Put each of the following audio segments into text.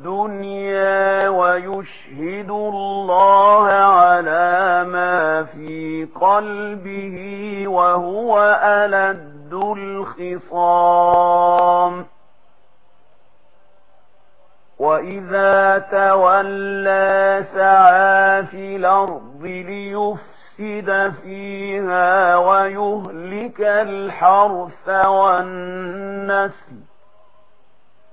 الدنيا ويشهد الله على ما في قلبه وهو ألد الخصام وإذا تولى سعى في الأرض ليفسد فيها ويهلك الحرث والنسل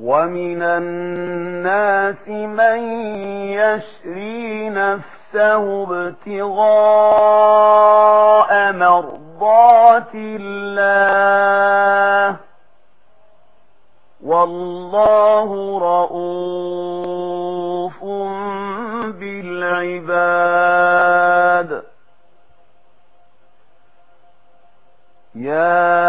ومن الناس من يشري نفسه ابتغاء مرضات الله والله رؤوف بالعباد يا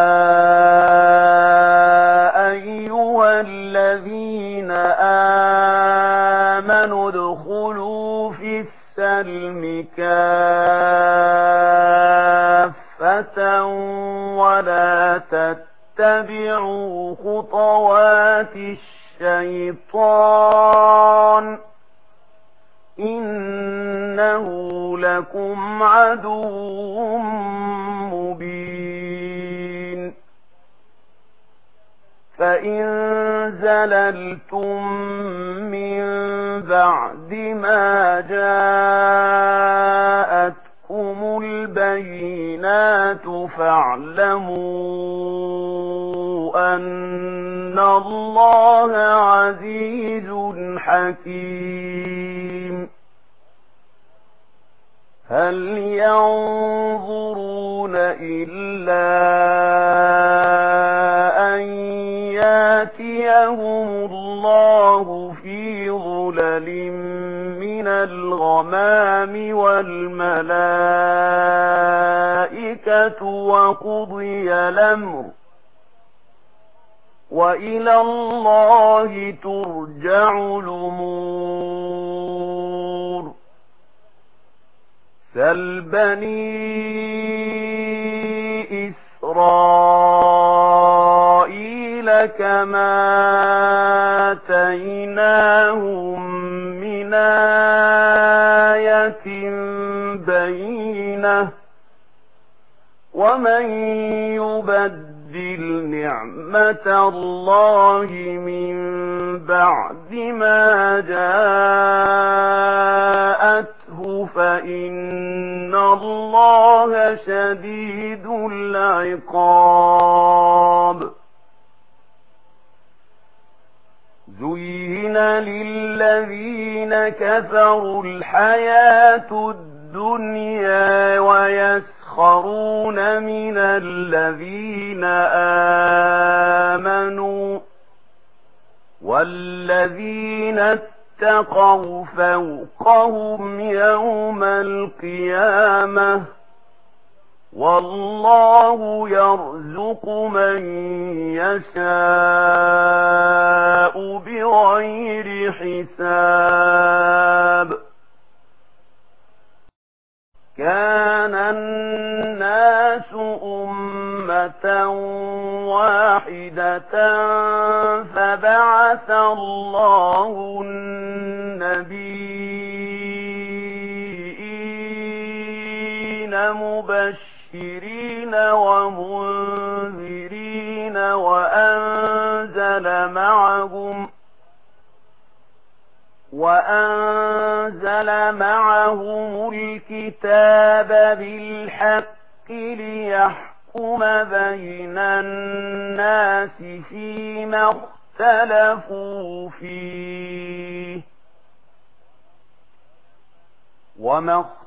الْمِكَافَةَ وَلَا تَتَّبِعُوا خُطُوَاتِ الشَّيْطَانِ إِنَّهُ لَكُمْ عَدُوٌّ مُبِينٌ فإن زللتم من بعد ما جاءتكم البينات فاعلموا أن الله عزيز حكيم هل ينظرون إلا يَأْتِيَهُمُ اللَّهُ فِي ظُلَلٍ مِنَ الْغَمَامِ وَالْمَلَائِكَةُ وَقُضِيَ الْأَمْرُ وَإِلَى اللَّهِ تُرْجَعُ الْأُمُورُ سَلْ بَنِي إِسْرَائِيلَ كما آتيناهم من آية بينة ومن يبدل نعمة الله من بعد ما جاءته فإن الله شديد العقاب زين للذين كفروا الحياة الدنيا ويسخرون من الذين آمنوا والذين اتقوا فوقهم يوم القيامة والله يرزق من يشاء بغير حساب. كان الناس أمة واحدة فبعث الله النبي مبشر مبشرين ومنذرين وأنزل معهم وأنزل معهم الكتاب بالحق ليحكم بين الناس فيما اختلفوا فيه وما اختلفوا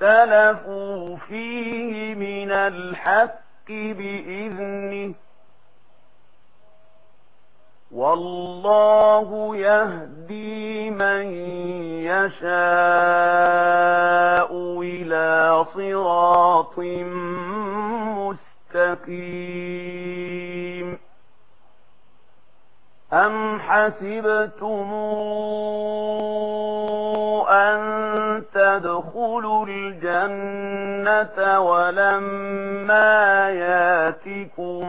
اختلفوا فيه من الحق بإذنه. والله يهدي من يشاء إلى صراط مستقيم. أم حسبتمون ادخلوا الجنة ولما ياتكم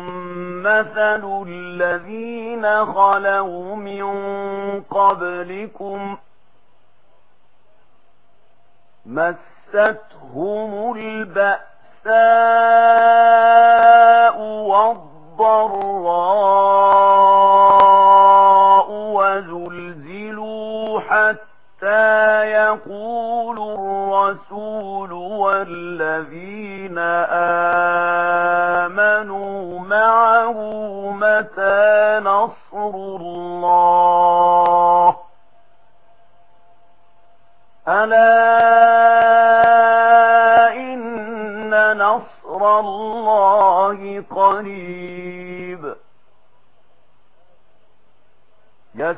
مثل الذين خلوا من قبلكم مستهم البأساء والضراء وزلزلوا حتى يقول الرسول والذين آمنوا معه متى نصر الله ألا إن نصر الله قريب يسر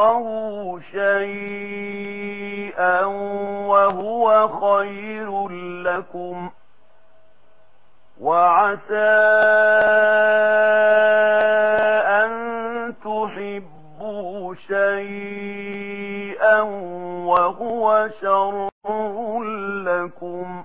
فَوْقَهُ شَيْئًا وَهُوَ خَيْرٌ لَكُمْ وَعَسَى أَن تُحِبُّوا شَيْئًا وَهُوَ شَرٌّ لَكُمْ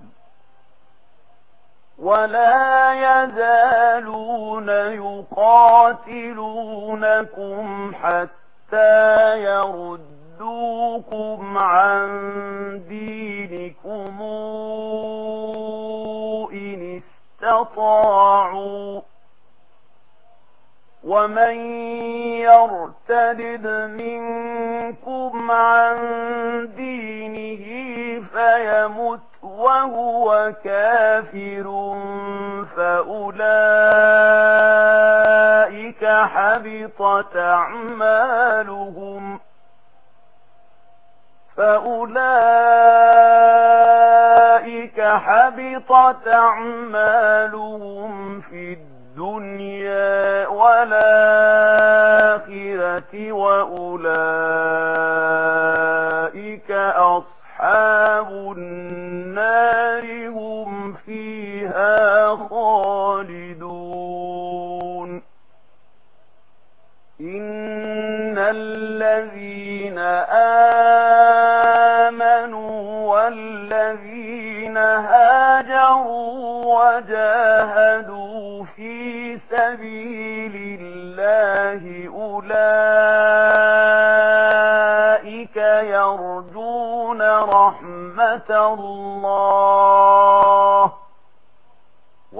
ولا يزالون يقاتلونكم حتى يردوكم عن دينكم إن استطاعوا ومن يرتد منكم عن دينه فيمت وهو كافر فأولئك حبطت أعمالهم فأولئك حبطت أعمالهم في الدنيا والآخرة وأولئك أصحاب النار فيها خالدون إن الذين آمنوا والذين هاجروا وجاهدوا في سبيل الله أولئك يرجون رحمة الله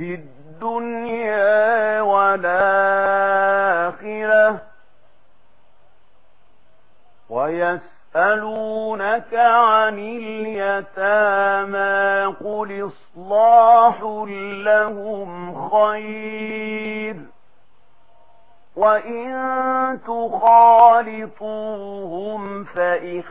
في الدنيا والآخرة ويسألونك عن اليتامى قل إصلاح لهم خير وَإِن تُخَالِطُوهُمْ فَإِخْوَانُكُمْ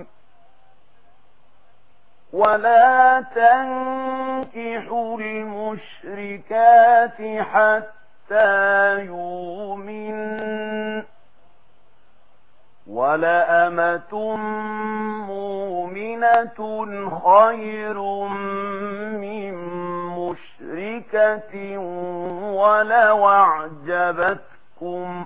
ولا تنكحوا المشركات حتى يؤمن ولأمة مؤمنة خير من مشركة ولو أعجبتكم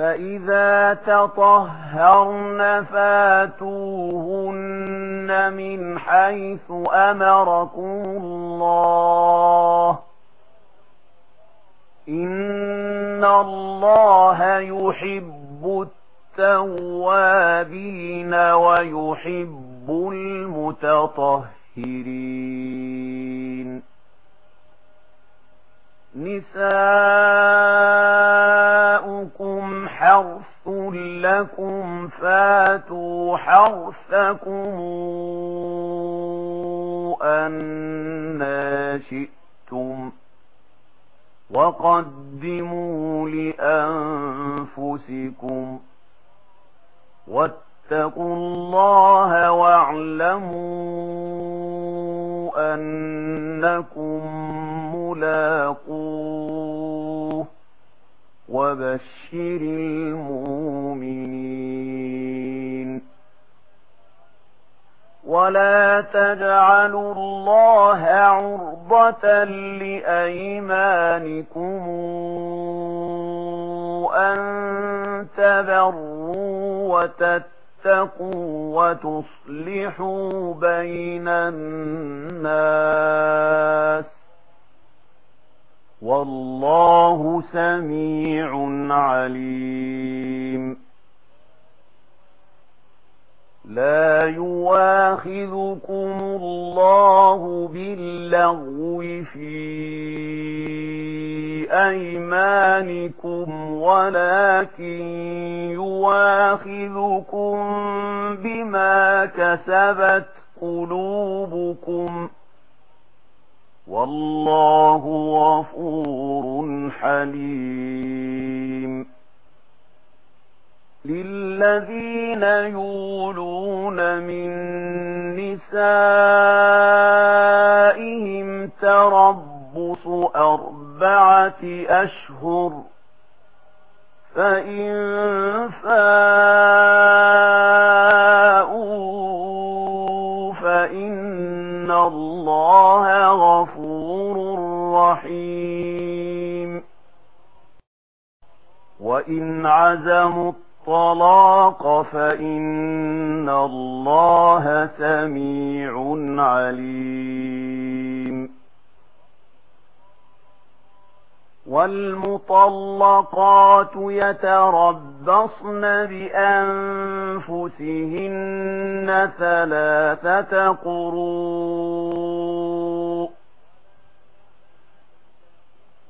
فإذا تطهرن فاتوهن من حيث أمركم الله إن الله يحب التوابين ويحب المتطهرين نساؤكم حرث لكم فاتوا حرثكم أنا شئتم وقدموا لأنفسكم واتقوا الله واعلموا أنكم ملاقوه وبشر المؤمنين ولا تجعلوا الله عرضة لأيمانكم أن تبروا وتتبعوا تتقوا وتصلحوا بين الناس والله سميع عليم لا يواخذكم الله باللغو في أيمانكم ولكن يواخذكم بما كسبت قلوبكم. والله غفور حليم. للذين يولون يستفتون من نسائهم تربص أربعة أشهر فإن فاءوا فإن الله غفور رحيم. وإن عزموا الطلاق فإن الله سميع عليم. والمطلقات يتربصن بأنفسهن ثلاثة قروء.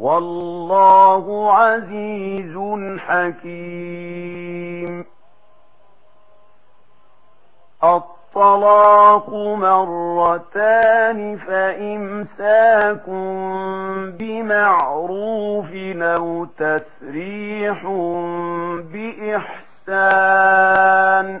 والله عزيز حكيم. الطلاق مرتان فإمساكم بمعروف لو تسريح بإحسان.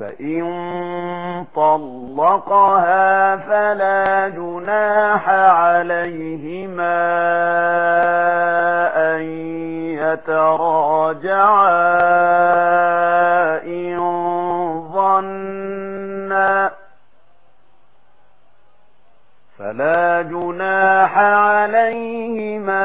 فإن طلقها فلا جناح عليهما أن يتراجعا إن ظنا فلا جناح عليهما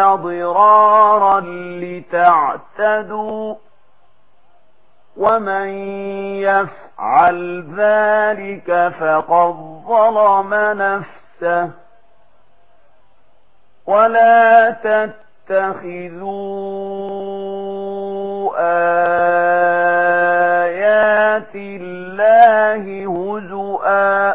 ضرارا لتعتدوا ومن يفعل ذلك فقد ظلم نفسه ولا تتخذوا آيات الله هزؤا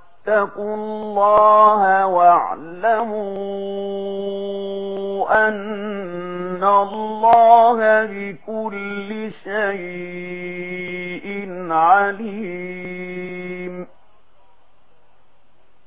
اتقوا الله واعلموا أن الله بكل شيء عليم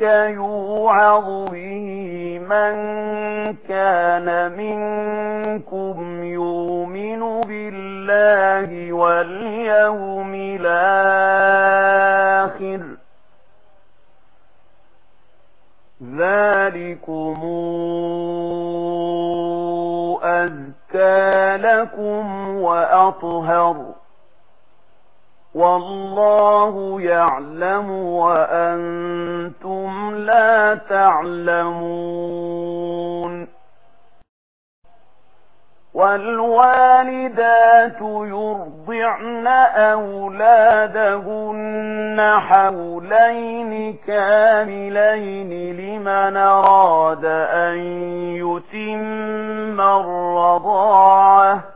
ذلك يوعظ به من كان منكم يؤمن بالله واليوم الآخر ذلكم أزكى لكم وأطهر والله يعلم وأنتم لا تعلمون. والوالدات يرضعن أولادهن حولين كاملين لمن أراد أن يتم الرضاعة.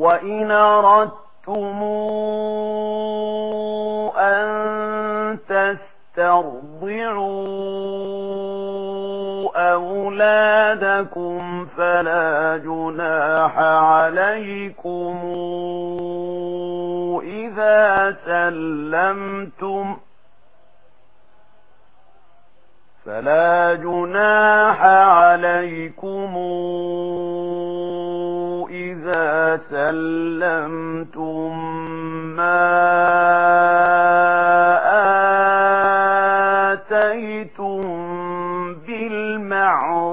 وَإِنْ أَرَدْتُمْ أَنْ تَسْتَرْضِعُوا أَوْلَادَكُمْ فَلَا جُنَاحَ عَلَيْكُمْ إِذَا سَلَّمْتُمْ فَلَا جُنَاحَ عَلَيْكُمْ إذا سلمتم ما آتيتم بالمعروف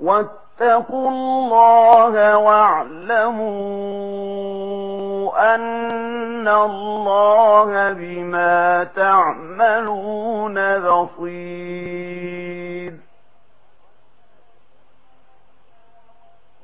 واتقوا الله واعلموا أن الله بما تعملون بصير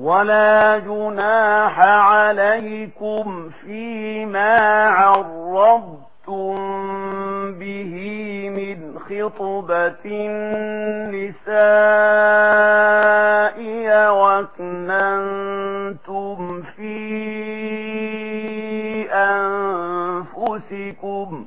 ولا جناح عليكم فيما عرضتم به من خطبة النساء وكننتم في أنفسكم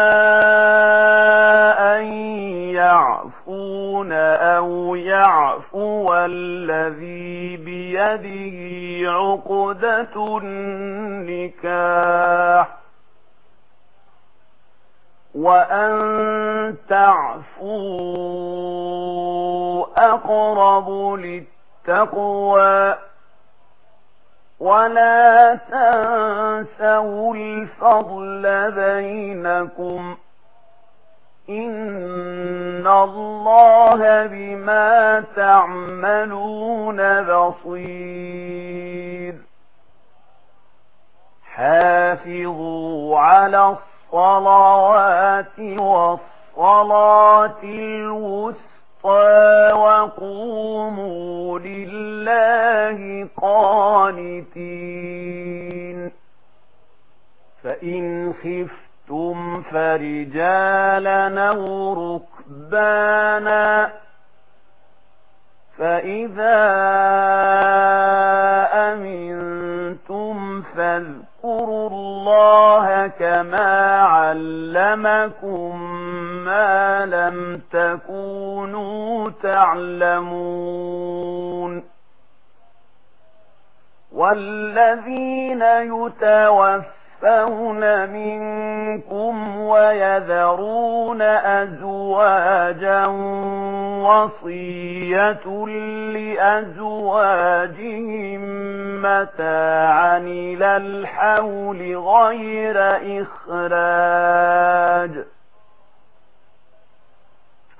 يعفو الذي بيده عقدة النكاح وأن تعفو أقرب للتقوى ولا تنسوا الفضل بينكم إن الله بما تعملون بصير حافظوا على الصلوات والصلاة الوسطى وقوموا لله قانتين فإن خفت ثم فرجال أو ركبانا فإذا أمنتم فاذكروا الله كما علمكم ما لم تكونوا تعلمون والذين يتوفون يَتَوَفَّوْنَ مِنكُمْ وَيَذَرُونَ أَزْوَاجًا وَصِيَّةً لِأَزْوَاجِهِمْ مَتَاعًا للحول غَيْرَ إِخْرَاجٍ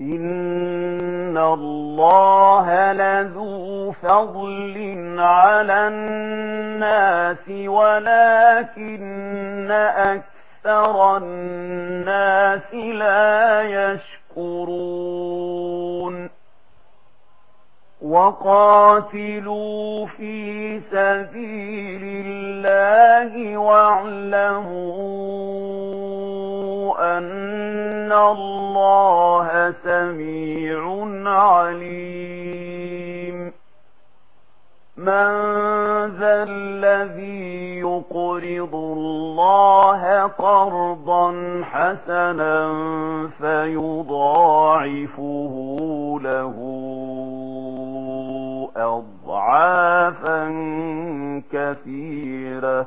إن الله لذو فضل على الناس ولكن أكثر الناس لا يشكرون وقاتلوا في سبيل الله واعلمون أن الله سميع عليم من ذا الذي يقرض الله قرضا حسنا فيضاعفه له أضعافا كثيرة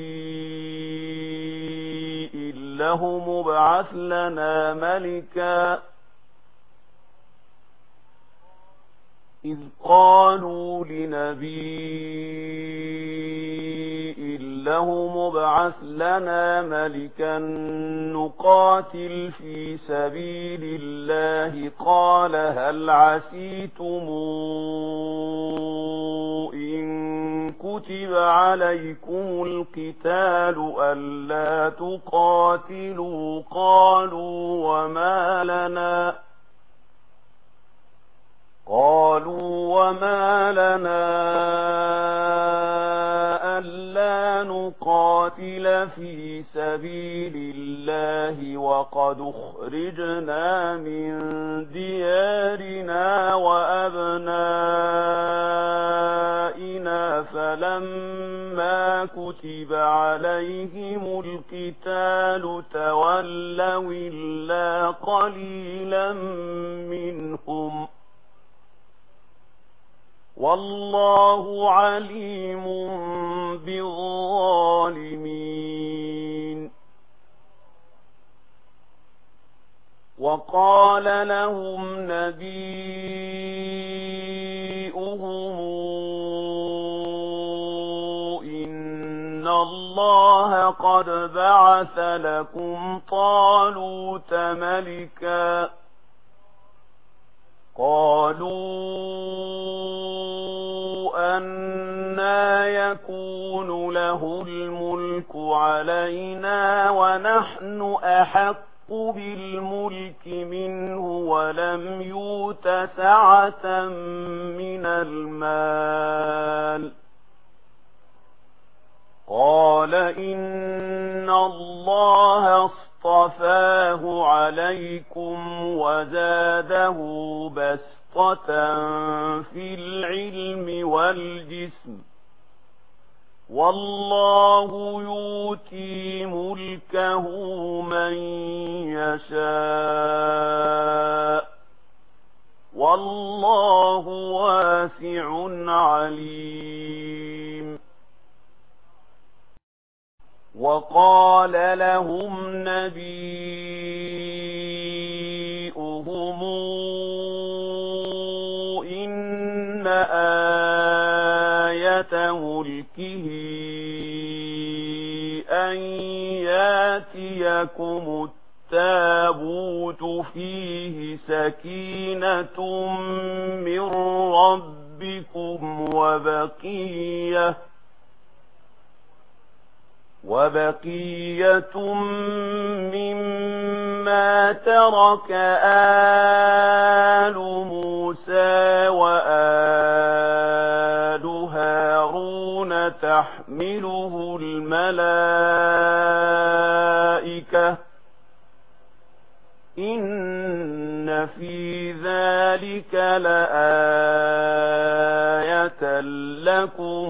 له ابعث لنا ملكا إذ قالوا لنبي لهم ابعث لنا ملكا نقاتل في سبيل الله قال هل عسيتمون كتب عليكم القتال ألا تقاتلوا قالوا وما لنا قالوا وما لنا قاتل في سبيل الله وقد اخرجنا من ديارنا وأبنائنا فلما كتب عليهم القتال تولوا إلا قليلا منهم والله عليم بالظالمين. وقال لهم نبيئهم إن الله قد بعث لكم طالوت ملكا. قالوا أنا يكون له الملك علينا ونحن أحق بالملك منه ولم يوت سعة من المال قال إن الله اصطفاه عليكم وزاده بسر دقة في العلم والجسم والله يوتي ملكه من يشاء والله واسع عليم. وقال لهم نبيه آية ملكه أن ياتيكم التابوت فيه سكينة من ربكم وبقية وبقية مما ترك آل موسى الملائكة إن في ذلك لآية لكم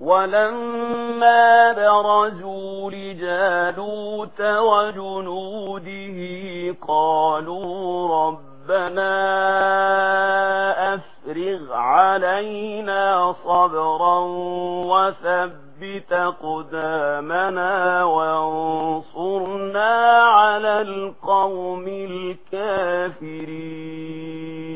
ولما برزوا لجالوت وجنوده قالوا ربنا أفرغ علينا صبرا وثبت قدامنا وانصرنا على القوم الكافرين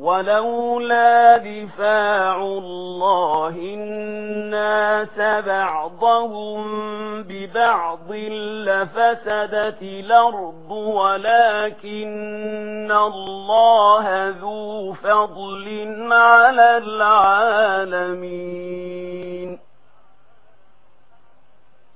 ولولا دفاع الله الناس بعضهم ببعض لفسدت الأرض ولكن الله ذو فضل على العالمين